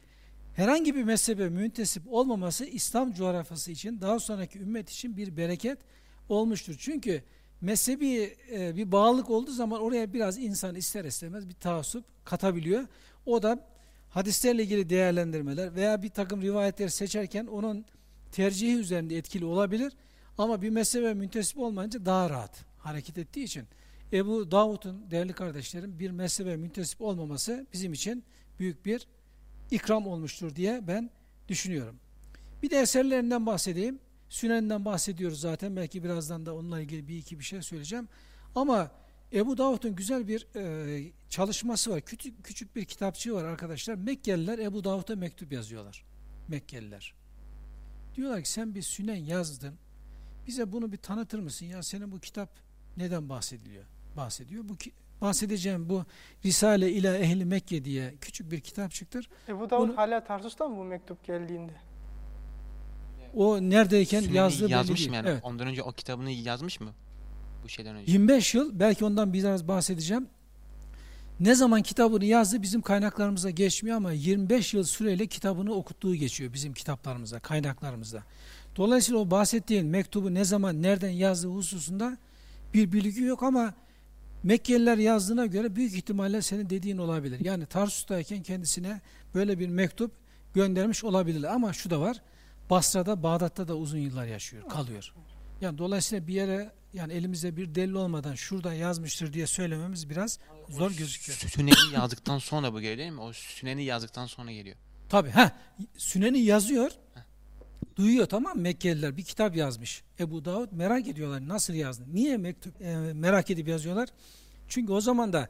Speaker 1: Herhangi bir mezhebe müntesip olmaması İslam coğrafyası için daha sonraki ümmet için bir bereket olmuştur. Çünkü mezhebi e, bir bağlılık olduğu zaman oraya biraz insan ister istemez bir taassup katabiliyor. O da hadislerle ilgili değerlendirmeler veya bir takım rivayetleri seçerken onun tercihi üzerinde etkili olabilir. Ama bir mezhebe müntesip olmayınca daha rahat hareket ettiği için Ebu Davud'un değerli kardeşlerim bir mezhebe müntesip olmaması bizim için büyük bir ikram olmuştur diye ben düşünüyorum. Bir de eserlerinden bahsedeyim. Sünen'den bahsediyoruz zaten. Belki birazdan da onunla ilgili bir iki bir şey söyleyeceğim. Ama Ebu Davud'un güzel bir e, çalışması var. Küçük, küçük bir kitapçığı var arkadaşlar. Mekkeliler Ebu Davud'a mektup yazıyorlar. Mekkeliler. Diyorlar ki sen bir Sünen yazdın. Bize bunu bir tanıtır mısın? Ya senin bu kitap neden bahsediliyor? Bahsediyor. Bu ki, bahsedeceğim bu Risale ila Ehli Mekke diye küçük bir kitapçıktır.
Speaker 5: Ebu Davud
Speaker 1: Bunu-
Speaker 5: hala Tarsus'ta mı bu mektup geldiğinde?
Speaker 1: O neredeyken
Speaker 4: Süneni
Speaker 1: yazdığı belli
Speaker 4: yazmış
Speaker 1: değil.
Speaker 4: mı yani?
Speaker 1: Evet.
Speaker 4: Ondan önce o kitabını yazmış mı? Bu şeyden önce.
Speaker 1: 25 yıl belki ondan biraz bahsedeceğim. Ne zaman kitabını yazdı bizim kaynaklarımıza geçmiyor ama 25 yıl süreyle kitabını okuttuğu geçiyor bizim kitaplarımıza, kaynaklarımızda. Dolayısıyla o bahsettiğin mektubu ne zaman, nereden yazdığı hususunda bir bilgi yok ama Mekkeliler yazdığına göre büyük ihtimalle senin dediğin olabilir. Yani Tarsus'tayken kendisine böyle bir mektup göndermiş olabilirler. Ama şu da var, Basra'da, Bağdat'ta da uzun yıllar yaşıyor, kalıyor. Yani dolayısıyla bir yere yani elimizde bir delil olmadan şurada yazmıştır diye söylememiz biraz zor gözüküyor.
Speaker 4: Süneni yazdıktan sonra bu geliyor değil mi? O Süneni yazdıktan sonra geliyor.
Speaker 1: Tabi ha Süneni yazıyor. Duyuyor tamam? Mekkeliler bir kitap yazmış. Ebu Davud merak ediyorlar nasıl yazdı? Niye mektup e, merak edip yazıyorlar? Çünkü o zaman da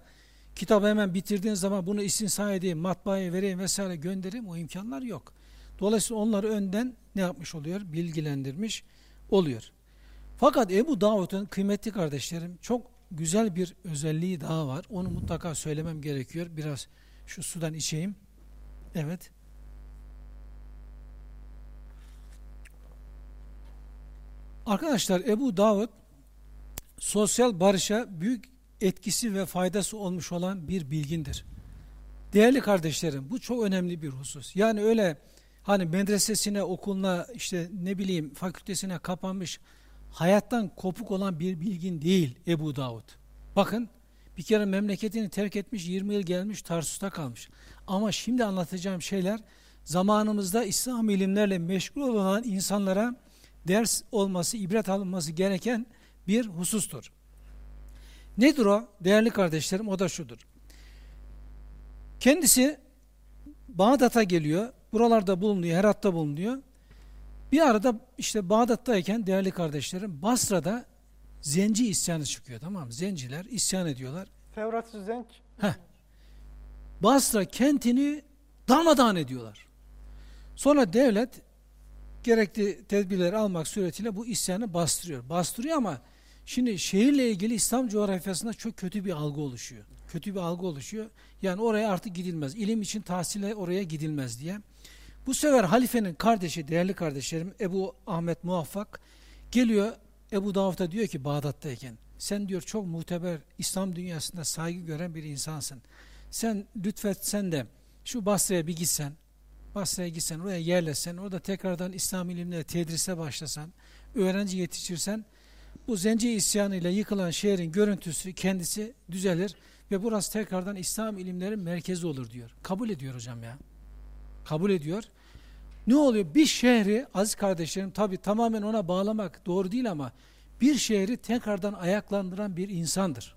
Speaker 1: kitabı hemen bitirdiğin zaman bunu istinsa edeyim, matbaaya vereyim vesaire göndereyim o imkanlar yok. Dolayısıyla onları önden ne yapmış oluyor? Bilgilendirmiş oluyor. Fakat Ebu Davud'un kıymetli kardeşlerim çok güzel bir özelliği daha var. Onu mutlaka söylemem gerekiyor. Biraz şu sudan içeyim. Evet. Arkadaşlar Ebu Davud sosyal barışa büyük etkisi ve faydası olmuş olan bir bilgindir. Değerli kardeşlerim bu çok önemli bir husus. Yani öyle hani medresesine, okuluna işte ne bileyim fakültesine kapanmış hayattan kopuk olan bir bilgin değil Ebu Davud. Bakın bir kere memleketini terk etmiş 20 yıl gelmiş Tarsus'ta kalmış. Ama şimdi anlatacağım şeyler zamanımızda İslam ilimlerle meşgul olan insanlara ders olması, ibret alınması gereken bir husustur. Nedir o? Değerli kardeşlerim o da şudur. Kendisi Bağdat'a geliyor. Buralarda bulunuyor, Herat'ta bulunuyor. Bir arada işte Bağdat'tayken değerli kardeşlerim Basra'da zenci isyanı çıkıyor tamam mı? Zenciler isyan ediyorlar.
Speaker 5: Fevrat-ı Zenç
Speaker 1: Basra kentini darmadağın ediyorlar. Sonra devlet gerekli tedbirleri almak suretiyle bu isyanı bastırıyor. Bastırıyor ama şimdi şehirle ilgili İslam coğrafyasında çok kötü bir algı oluşuyor. Kötü bir algı oluşuyor. Yani oraya artık gidilmez. İlim için tahsile oraya gidilmez diye. Bu sefer halifenin kardeşi, değerli kardeşlerim Ebu Ahmet Muvaffak geliyor Ebu Davud'a diyor ki Bağdat'tayken sen diyor çok muteber İslam dünyasında saygı gören bir insansın. Sen lütfetsen de şu Basra'ya bir gitsen Basra'ya gitsen, oraya yerleşsen, orada tekrardan İslam ilimleri tedrise başlasan, öğrenci yetiştirsen, bu zenci isyanıyla yıkılan şehrin görüntüsü kendisi düzelir ve burası tekrardan İslam ilimlerin merkezi olur diyor. Kabul ediyor hocam ya. Kabul ediyor. Ne oluyor? Bir şehri aziz kardeşlerim tabi tamamen ona bağlamak doğru değil ama bir şehri tekrardan ayaklandıran bir insandır.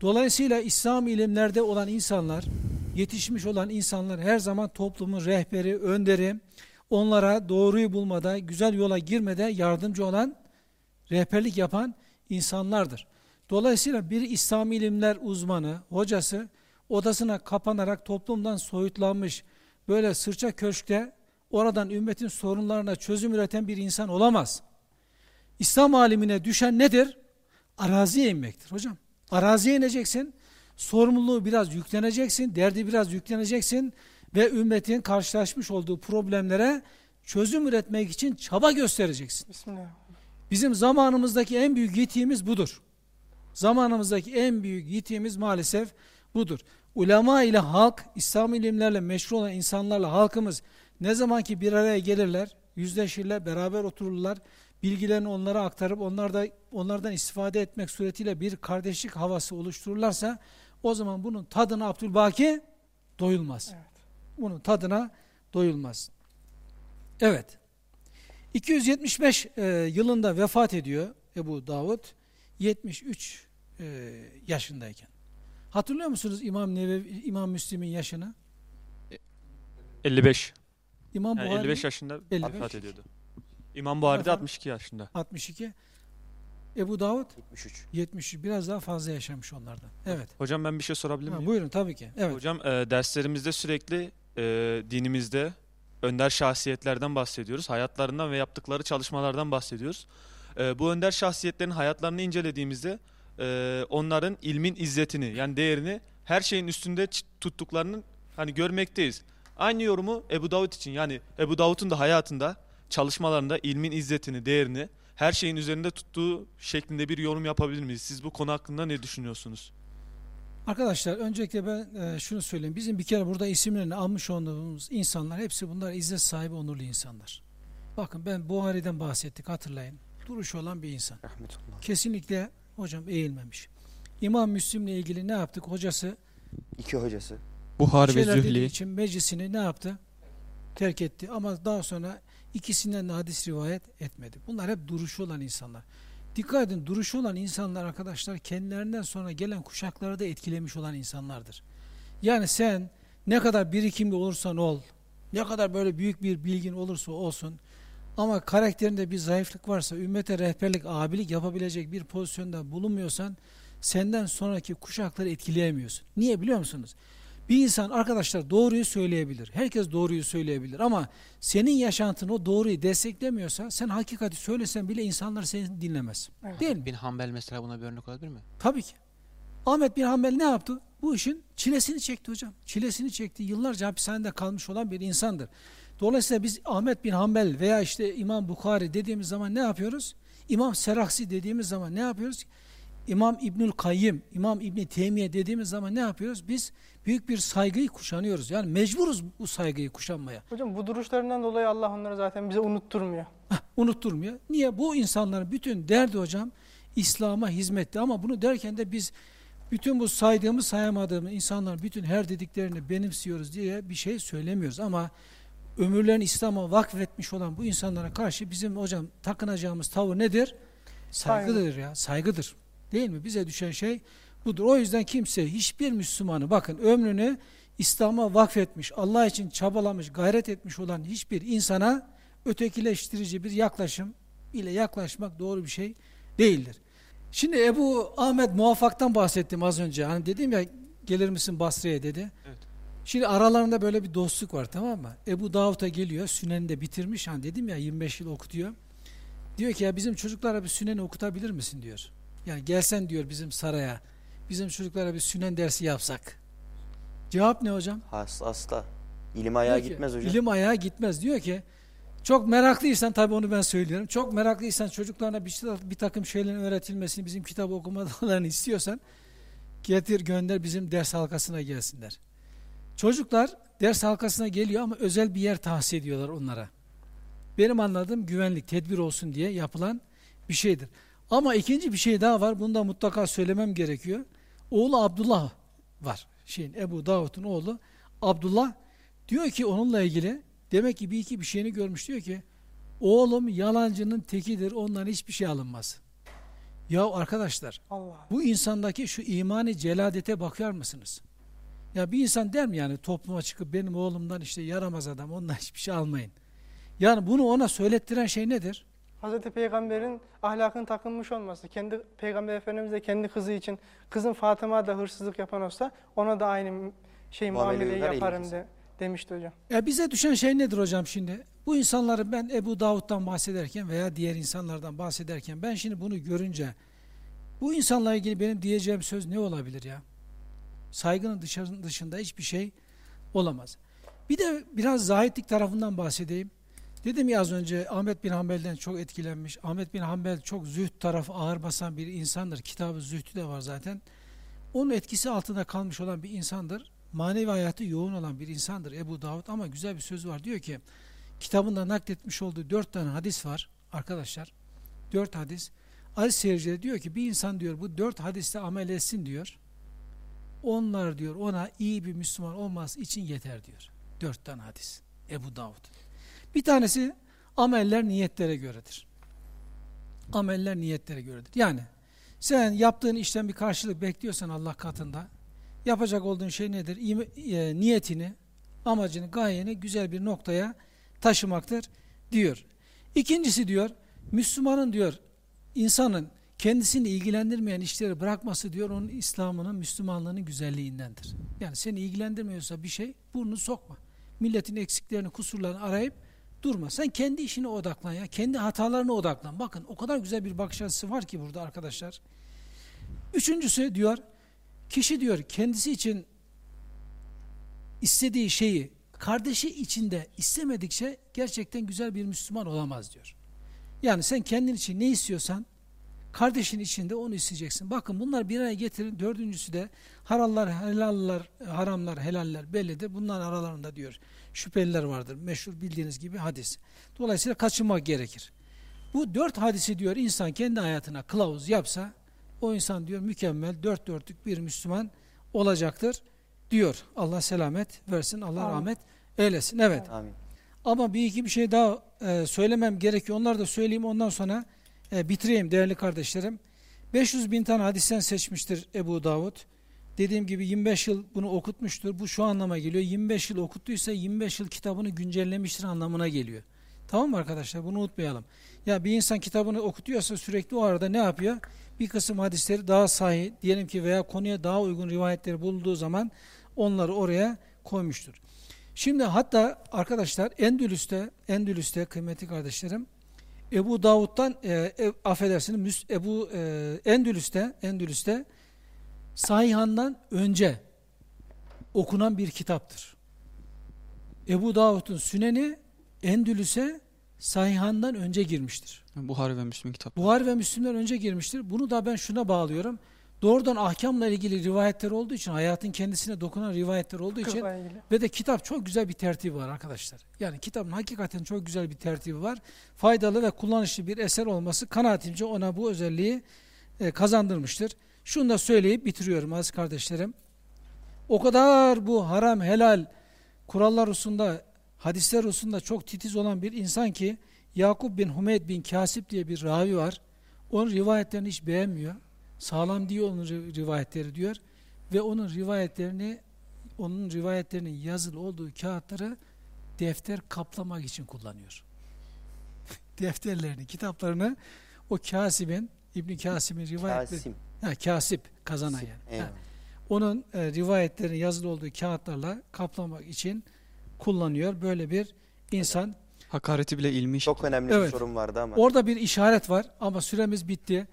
Speaker 1: Dolayısıyla İslam ilimlerde olan insanlar, yetişmiş olan insanlar her zaman toplumun rehberi, önderi, onlara doğruyu bulmada, güzel yola girmede yardımcı olan, rehberlik yapan insanlardır. Dolayısıyla bir İslam ilimler uzmanı, hocası odasına kapanarak toplumdan soyutlanmış, böyle sırça köşkte oradan ümmetin sorunlarına çözüm üreten bir insan olamaz. İslam alimine düşen nedir? Araziye inmektir hocam. Araziye ineceksin, sorumluluğu biraz yükleneceksin, derdi biraz yükleneceksin ve ümmetin karşılaşmış olduğu problemlere çözüm üretmek için çaba göstereceksin.
Speaker 5: Bismillah.
Speaker 1: Bizim zamanımızdaki en büyük yitiğimiz budur. Zamanımızdaki en büyük yitiğimiz maalesef budur. Ulema ile halk, İslam ilimlerle meşru olan insanlarla halkımız ne zaman ki bir araya gelirler, yüzleşirler, beraber otururlar, bilgilerini onlara aktarıp onlar da onlardan istifade etmek suretiyle bir kardeşlik havası oluştururlarsa o zaman bunun tadına Abdülbaki doyulmaz.
Speaker 5: Evet.
Speaker 1: Bunun tadına doyulmaz. Evet. 275 e, yılında vefat ediyor Ebu Davud. 73 e, yaşındayken. Hatırlıyor musunuz İmam Nevevi, İmam Müslim'in yaşını?
Speaker 7: 55.
Speaker 1: İmam
Speaker 7: Yani
Speaker 1: Buhari
Speaker 7: 55 yaşında
Speaker 1: 55.
Speaker 7: vefat ediyordu. İmam Buhari de
Speaker 1: Efendim?
Speaker 7: 62 yaşında.
Speaker 1: 62. Ebu Davud
Speaker 2: 73.
Speaker 1: 70 biraz daha fazla yaşamış onlardan. Evet.
Speaker 7: Hocam ben bir şey sorabilir
Speaker 1: Ha,
Speaker 7: miyim?
Speaker 1: buyurun tabii ki. Evet.
Speaker 7: Hocam e, derslerimizde sürekli e, dinimizde önder şahsiyetlerden bahsediyoruz. Hayatlarından ve yaptıkları çalışmalardan bahsediyoruz. E, bu önder şahsiyetlerin hayatlarını incelediğimizde e, onların ilmin izzetini yani değerini her şeyin üstünde ç- tuttuklarını hani görmekteyiz. Aynı yorumu Ebu Davud için yani Ebu Davud'un da hayatında çalışmalarında ilmin izzetini, değerini her şeyin üzerinde tuttuğu şeklinde bir yorum yapabilir miyiz? Siz bu konu hakkında ne düşünüyorsunuz?
Speaker 1: Arkadaşlar öncelikle ben e, şunu söyleyeyim. Bizim bir kere burada isimlerini almış olduğumuz insanlar hepsi bunlar izzet sahibi onurlu insanlar. Bakın ben Buhari'den bahsettik hatırlayın. Duruşu olan bir insan.
Speaker 2: Rahmetullah.
Speaker 1: Kesinlikle hocam eğilmemiş. İmam Müslim'le ilgili ne yaptık? Hocası
Speaker 2: İki hocası.
Speaker 6: Buhar ve Zühli.
Speaker 1: için meclisini ne yaptı? Terk etti. Ama daha sonra ikisinden de hadis rivayet etmedi. Bunlar hep duruşu olan insanlar. Dikkat edin duruşu olan insanlar arkadaşlar kendilerinden sonra gelen kuşakları da etkilemiş olan insanlardır. Yani sen ne kadar birikimli olursan ol, ne kadar böyle büyük bir bilgin olursa olsun ama karakterinde bir zayıflık varsa, ümmete rehberlik, abilik yapabilecek bir pozisyonda bulunmuyorsan senden sonraki kuşakları etkileyemiyorsun. Niye biliyor musunuz? Bir insan arkadaşlar doğruyu söyleyebilir. Herkes doğruyu söyleyebilir ama senin yaşantın o doğruyu desteklemiyorsa sen hakikati söylesen bile insanlar seni dinlemez.
Speaker 5: Evet.
Speaker 1: Değil mi?
Speaker 4: Bin Hanbel mesela buna bir örnek olabilir mi?
Speaker 1: Tabii ki. Ahmet bin Hanbel ne yaptı? Bu işin çilesini çekti hocam. Çilesini çekti. Yıllarca hapishanede kalmış olan bir insandır. Dolayısıyla biz Ahmet bin Hanbel veya işte İmam Bukhari dediğimiz zaman ne yapıyoruz? İmam Seraksi dediğimiz zaman ne yapıyoruz? İmam İbnül Kayyim, İmam İbni Teymiye dediğimiz zaman ne yapıyoruz? Biz büyük bir saygıyı kuşanıyoruz. Yani mecburuz bu saygıyı kuşanmaya.
Speaker 5: Hocam bu duruşlarından dolayı Allah onları zaten bize unutturmuyor.
Speaker 1: Hah, unutturmuyor. Niye? Bu insanların bütün derdi hocam İslam'a hizmetti ama bunu derken de biz bütün bu saydığımız sayamadığımız insanlar bütün her dediklerini benimsiyoruz diye bir şey söylemiyoruz ama ömürlerini İslam'a vakfetmiş olan bu insanlara karşı bizim hocam takınacağımız tavır nedir? Saygıdır ya, saygıdır. Değil mi? Bize düşen şey budur. O yüzden kimse, hiçbir Müslümanı bakın ömrünü İslam'a vakfetmiş, Allah için çabalamış, gayret etmiş olan hiçbir insana ötekileştirici bir yaklaşım ile yaklaşmak doğru bir şey değildir. Şimdi Ebu Ahmet Muvaffak'tan bahsettim az önce. Hani dedim ya gelir misin Basra'ya dedi.
Speaker 7: Evet.
Speaker 1: Şimdi aralarında böyle bir dostluk var tamam mı? Ebu Davud'a geliyor. Sünen'i de bitirmiş. Hani dedim ya 25 yıl okutuyor. Diyor ki ya bizim çocuklara bir Sünen'i okutabilir misin diyor. Yani gelsen diyor bizim saraya. Bizim çocuklara bir Sünen dersi yapsak. Cevap ne hocam?
Speaker 2: Has, asla. İlim ayağa
Speaker 1: Diyor ki,
Speaker 2: gitmez hocam.
Speaker 1: İlim ayağa gitmez. Diyor ki çok meraklıysan tabii onu ben söylüyorum. Çok meraklıysan çocuklarına bir, bir takım şeylerin öğretilmesini, bizim kitap okumalarını *laughs* istiyorsan getir gönder bizim ders halkasına gelsinler. Çocuklar ders halkasına geliyor ama özel bir yer tahsis ediyorlar onlara. Benim anladığım güvenlik, tedbir olsun diye yapılan bir şeydir. Ama ikinci bir şey daha var. Bunu da mutlaka söylemem gerekiyor. Oğlu Abdullah var. Şeyin Ebu Davud'un oğlu Abdullah diyor ki onunla ilgili demek ki bir iki bir şeyini görmüş diyor ki oğlum yalancının tekidir ondan hiçbir şey alınmaz. Ya arkadaşlar
Speaker 5: Allah.
Speaker 1: bu insandaki şu imani celadete bakar mısınız? Ya bir insan der mi yani topluma çıkıp benim oğlumdan işte yaramaz adam ondan hiçbir şey almayın. Yani bunu ona söylettiren şey nedir?
Speaker 5: Hazreti Peygamber'in ahlakın takınmış olması. Kendi Peygamber Efendimiz de kendi kızı için kızın Fatıma da hırsızlık yapan olsa ona da aynı şey
Speaker 2: Muamele
Speaker 5: muameleyi yaparım de, demişti hocam.
Speaker 1: Ya bize düşen şey nedir hocam şimdi? Bu insanları ben Ebu Davud'dan bahsederken veya diğer insanlardan bahsederken ben şimdi bunu görünce bu insanla ilgili benim diyeceğim söz ne olabilir ya? Saygının dışarı- dışında hiçbir şey olamaz. Bir de biraz zahitlik tarafından bahsedeyim. Dedim ya az önce Ahmet bin Hanbel'den çok etkilenmiş. Ahmet bin Hanbel çok zühd tarafı ağır basan bir insandır. Kitabı zühdü de var zaten. Onun etkisi altında kalmış olan bir insandır. Manevi hayatı yoğun olan bir insandır Ebu Davud ama güzel bir söz var. Diyor ki kitabında nakletmiş olduğu dört tane hadis var arkadaşlar. Dört hadis. Aziz seyirciler diyor ki bir insan diyor bu dört hadiste amel etsin diyor. Onlar diyor ona iyi bir Müslüman olması için yeter diyor. Dört tane hadis. Ebu Davud. Bir tanesi ameller niyetlere göredir. Ameller niyetlere göredir. Yani sen yaptığın işten bir karşılık bekliyorsan Allah katında yapacak olduğun şey nedir? E, niyetini, amacını, gayeni güzel bir noktaya taşımaktır diyor. İkincisi diyor, Müslümanın diyor, insanın kendisini ilgilendirmeyen işleri bırakması diyor, onun İslam'ının, Müslümanlığının güzelliğindendir. Yani seni ilgilendirmiyorsa bir şey, burnunu sokma. Milletin eksiklerini, kusurlarını arayıp durma. Sen kendi işine odaklan ya, kendi hatalarına odaklan. Bakın o kadar güzel bir bakış açısı var ki burada arkadaşlar. Üçüncüsü diyor, kişi diyor kendisi için istediği şeyi kardeşi içinde istemedikçe gerçekten güzel bir Müslüman olamaz diyor. Yani sen kendin için ne istiyorsan kardeşin içinde onu isteyeceksin. Bakın bunlar bir araya getirin. Dördüncüsü de harallar, helaller, haramlar, helaller bellidir. Bunların aralarında diyor şüpheliler vardır. Meşhur bildiğiniz gibi hadis. Dolayısıyla kaçınmak gerekir. Bu dört hadisi diyor insan kendi hayatına kılavuz yapsa o insan diyor mükemmel dört dörtlük bir Müslüman olacaktır diyor. Allah selamet versin. Allah
Speaker 5: Amin.
Speaker 1: rahmet eylesin. Evet.
Speaker 2: Amin.
Speaker 1: Ama bir iki bir şey daha e, söylemem gerekiyor. Onları da söyleyeyim ondan sonra e, bitireyim değerli kardeşlerim. 500 bin tane hadisten seçmiştir Ebu Davud. Dediğim gibi 25 yıl bunu okutmuştur. Bu şu anlama geliyor. 25 yıl okuttuysa 25 yıl kitabını güncellemiştir anlamına geliyor. Tamam mı arkadaşlar? Bunu unutmayalım. Ya bir insan kitabını okutuyorsa sürekli o arada ne yapıyor? Bir kısım hadisleri daha sahih diyelim ki veya konuya daha uygun rivayetleri bulduğu zaman onları oraya koymuştur. Şimdi hatta arkadaşlar Endülüs'te Endülüs'te kıymetli kardeşlerim Ebu Davud'dan e, e, affedersiniz Ebu e, Endülüs'te Endülüs'te Sahihan'dan önce okunan bir kitaptır. Ebu Davud'un Süneni Endülüs'e Sahihan'dan önce girmiştir.
Speaker 6: Buhari ve Müslüm kitap.
Speaker 1: Buhari ve Müslim'den önce girmiştir. Bunu da ben şuna bağlıyorum. Doğrudan ahkamla ilgili rivayetler olduğu için, hayatın kendisine dokunan rivayetler olduğu için
Speaker 5: ilgili.
Speaker 1: ve de kitap çok güzel bir tertibi var arkadaşlar. Yani kitabın hakikaten çok güzel bir tertibi var. Faydalı ve kullanışlı bir eser olması kanaatimce ona bu özelliği e, kazandırmıştır. Şunu da söyleyip bitiriyorum aziz kardeşlerim. O kadar bu haram helal kurallar hususunda, hadisler hususunda çok titiz olan bir insan ki Yakup bin Humeyd bin Kasip diye bir ravi var. Onun rivayetlerini hiç beğenmiyor. Sağlam diyor onun ri- rivayetleri diyor ve onun rivayetlerini onun rivayetlerinin yazılı olduğu kağıtları defter kaplamak için kullanıyor. *laughs* Defterlerini, kitaplarını o Kasib'in İbn Kasib'in rivayetleri
Speaker 2: Kasim.
Speaker 1: ha, Kasip kazanan yani. Ha,
Speaker 2: Eyvallah.
Speaker 1: onun e, rivayetlerin yazılı olduğu kağıtlarla kaplamak için kullanıyor. Böyle bir insan.
Speaker 6: Hakareti bile ilmi iş.
Speaker 2: Çok önemli
Speaker 1: Evet.
Speaker 2: bir sorun vardı ama.
Speaker 1: Orada bir işaret var ama süremiz bitti.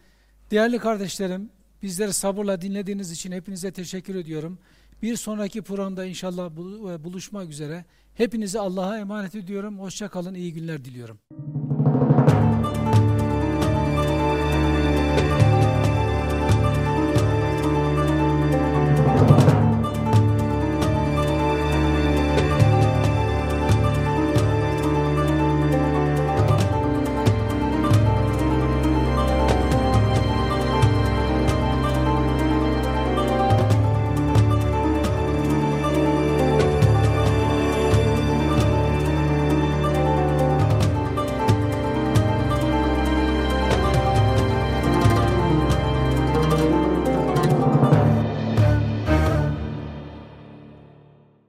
Speaker 1: Değerli kardeşlerim, bizleri sabırla dinlediğiniz için hepinize teşekkür ediyorum. Bir sonraki programda inşallah bul- buluşmak üzere. Hepinizi Allah'a emanet ediyorum. Hoşça kalın, iyi günler diliyorum.